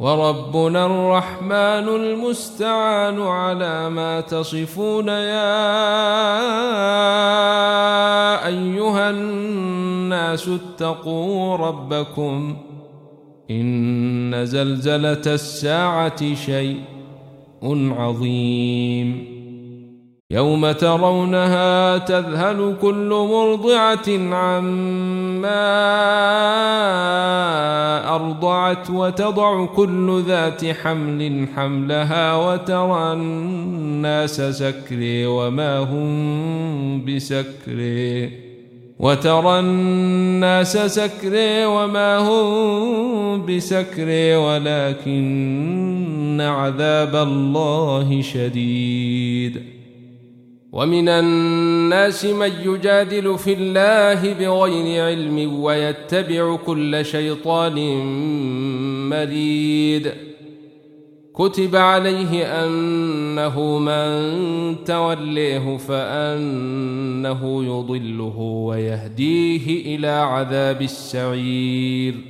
وربنا الرحمن المستعان على ما تصفون يا أيها الناس اتقوا ربكم إن زلزلة الساعة شيء عظيم. يوم ترونها تذهل كل مرضعة عما أرضعت وتضع كل ذات حمل حملها وترى الناس سكارى وما هم بسكارى وترى الناس سكارى وما هم بسكارى ولكن عذاب الله شديد ومن الناس من يجادل في الله بغير علم ويتبع كل شيطان مريد. كتب عليه أنه من توليه فأنه يضله ويهديه إلى عذاب السعير.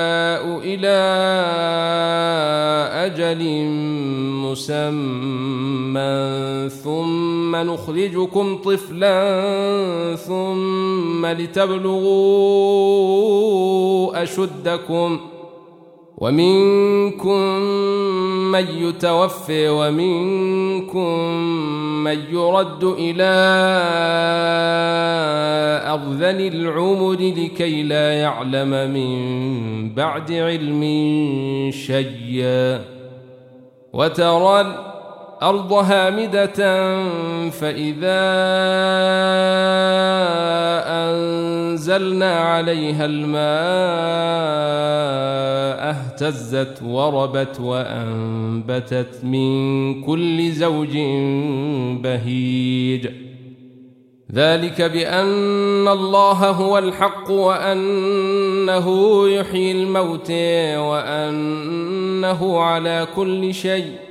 إلى أجل مسمى ثم نخرجكم طفلا ثم لتبلغوا أشدكم ومنكم من يتوفي ومنكم من يرد إلى أرذل العمر لكي لا يعلم من بعد علم شيئا. وترى الأرض هامدة فإذا أنزلنا عليها الماء اهتزت وربت وأنبتت من كل زوج بهيج. ذلك بأن الله هو الحق وأنه يحيي الموت وأنه على كل شيء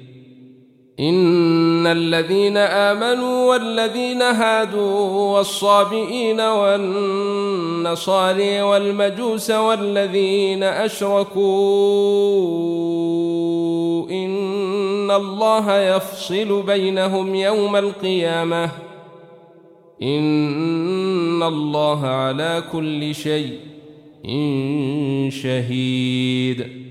إن الذين آمنوا والذين هادوا والصابئين والنصاري والمجوس والذين أشركوا إن الله يفصل بينهم يوم القيامة إن الله على كل شيء شهيد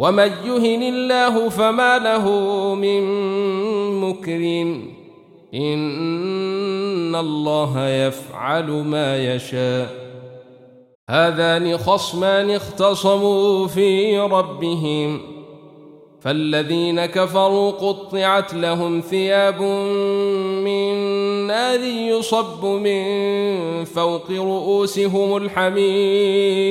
ومن يهن الله فما له من مكرم إن الله يفعل ما يشاء هذان خصمان اختصموا في ربهم فالذين كفروا قطعت لهم ثياب من نار يصب من فوق رؤوسهم الحميم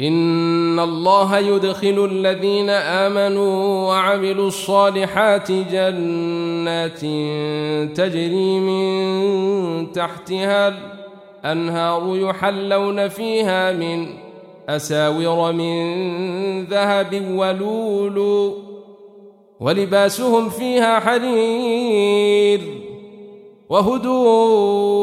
إن الله يدخل الذين آمنوا وعملوا الصالحات جنات تجري من تحتها الأنهار يحلون فيها من أساور من ذهب ولولو ولباسهم فيها حرير وهدوء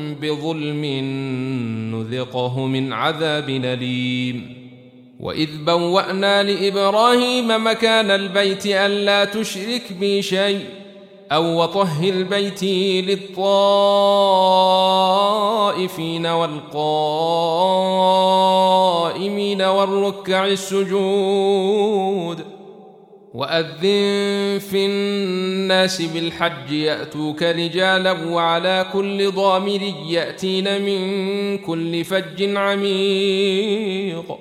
بظلم نذقه من عذاب أليم. وإذ بوأنا لإبراهيم مكان البيت ألا تشرك بي شيء أو وطهر بيتي للطائفين والقائمين والركع السجود. وأذن في الناس بالحج يأتوك رجالا وعلى كل ضامر يأتين من كل فج عميق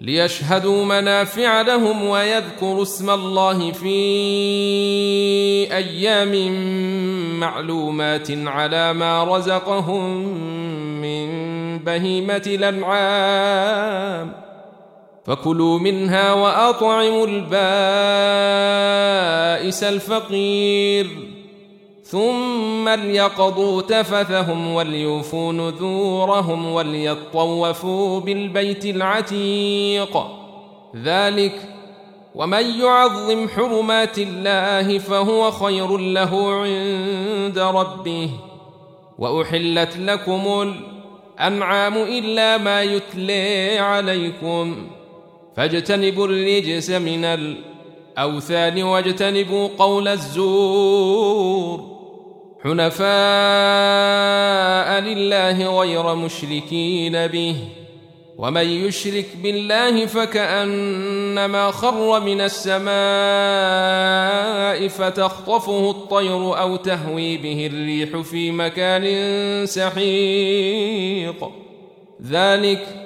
ليشهدوا منافع لهم ويذكروا اسم الله في أيام معلومات على ما رزقهم من بهيمة الأنعام فكلوا منها وأطعموا البائس الفقير. ثم ليقضوا تفثهم وليوفوا نذورهم وليطوفوا بالبيت العتيق. ذلك ومن يعظم حرمات الله فهو خير له عند ربه. وأحلت لكم الأنعام إلا ما يتلي عليكم. فاجتنبوا الرجس من الأوثان واجتنبوا قول الزور. حنفاء لله غير مشركين به. ومن يشرك بالله فكأنما خر من السماء فتخطفه الطير أو تهوي به الريح في مكان سحيق. ذلك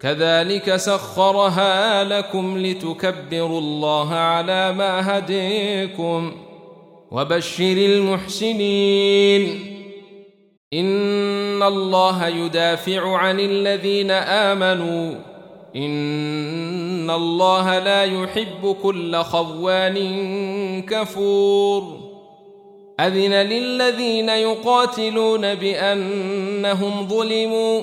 كذلك سخرها لكم لتكبروا الله على ما هديكم وبشر المحسنين. إن الله يدافع عن الذين آمنوا. إن الله لا يحب كل خوان كفور. أذن للذين يقاتلون بأنهم ظلموا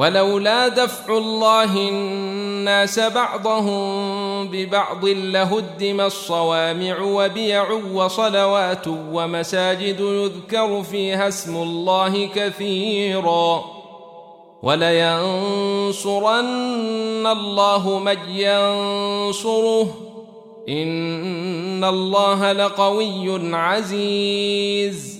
ولولا دفع الله الناس بعضهم ببعض لهدم الصوامع وبيع وصلوات ومساجد يذكر فيها اسم الله كثيرا ولينصرن الله من ينصره إن الله لقوي عزيز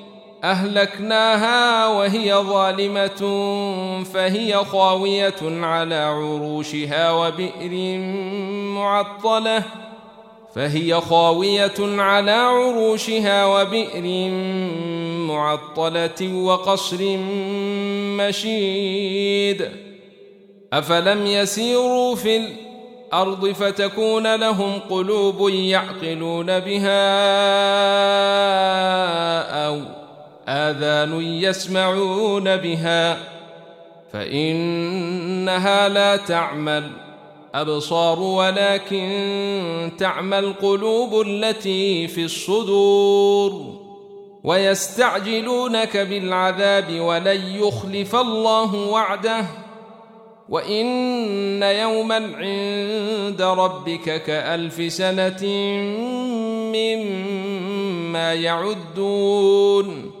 أهلكناها وهي ظالمة فهي خاوية على عروشها وبئر معطلة فهي خاوية على عروشها وبئر معطلة وقصر مشيد. أفلم يسيروا في الأرض فتكون لهم قلوب يعقلون بها أو آذان يسمعون بها فإنها لا تعمل أبصار ولكن تعمى القلوب التي في الصدور. ويستعجلونك بالعذاب ولن يخلف الله وعده وإن يوما عند ربك كألف سنة مما ما يعدون.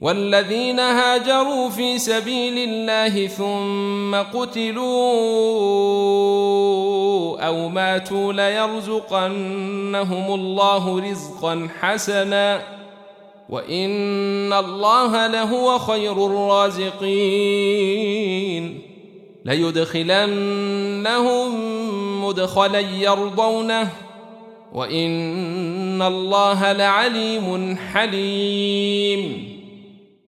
والذين هاجروا في سبيل الله ثم قتلوا أو ماتوا ليرزقنهم الله رزقا حسنا وإن الله لهو خير الرازقين ليدخلنهم مدخلا يرضونه وإن الله لعليم حليم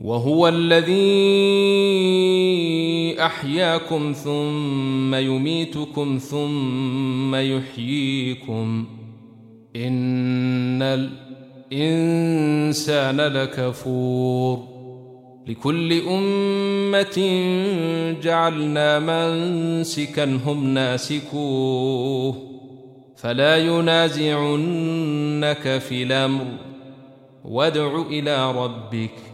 وهو الذي أحياكم ثم يميتكم ثم يحييكم. إن الإنسان لكفور. لكل أمة جعلنا منسكا هم ناسكوه. فلا ينازعنك في الأمر. وادع إلى ربك.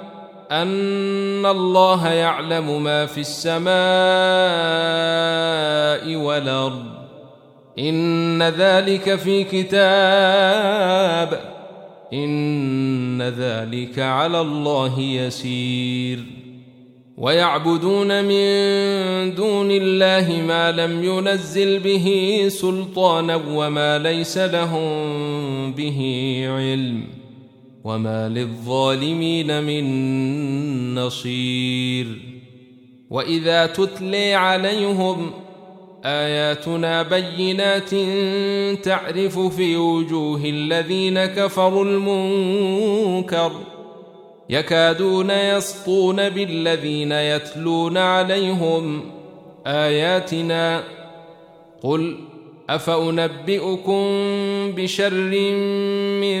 أن الله يعلم ما في السماء والأرض. إن ذلك في كتاب. إن ذلك على الله يسير. ويعبدون من دون الله ما لم ينزل به سلطانا وما ليس لهم به علم. وما للظالمين من نصير. وإذا تتلي عليهم آياتنا بينات تعرف في وجوه الذين كفروا المنكر يكادون يسطون بالذين يتلون عليهم آياتنا. قل أفأنبئكم بشر من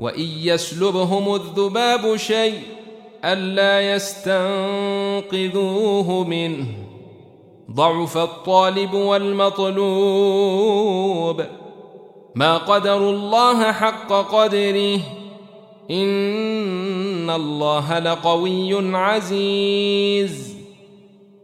وان يسلبهم الذباب شيء الا يستنقذوه منه. ضعف الطالب والمطلوب. ما قدروا الله حق قدره. ان الله لقوي عزيز.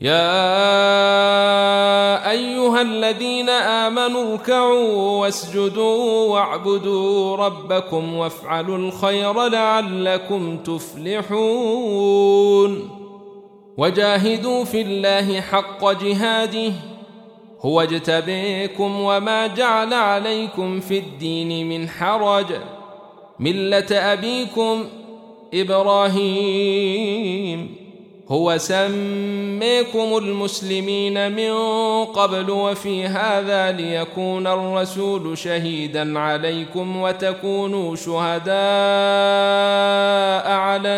يا أيها الذين آمنوا اركعوا واسجدوا واعبدوا ربكم وافعلوا الخير لعلكم تفلحون. وجاهدوا في الله حق جهاده هو اجتبيكم وما جعل عليكم في الدين من حرج. ملة أبيكم إبراهيم. هو سميكم المسلمين من قبل وفي هذا ليكون الرسول شهيدا عليكم وتكونوا شهداء على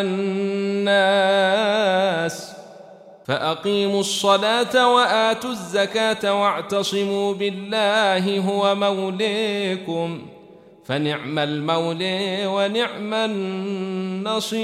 الناس. فأقيموا الصلاة وآتوا الزكاة واعتصموا بالله هو موليكم. فنعم المولي ونعم النصير.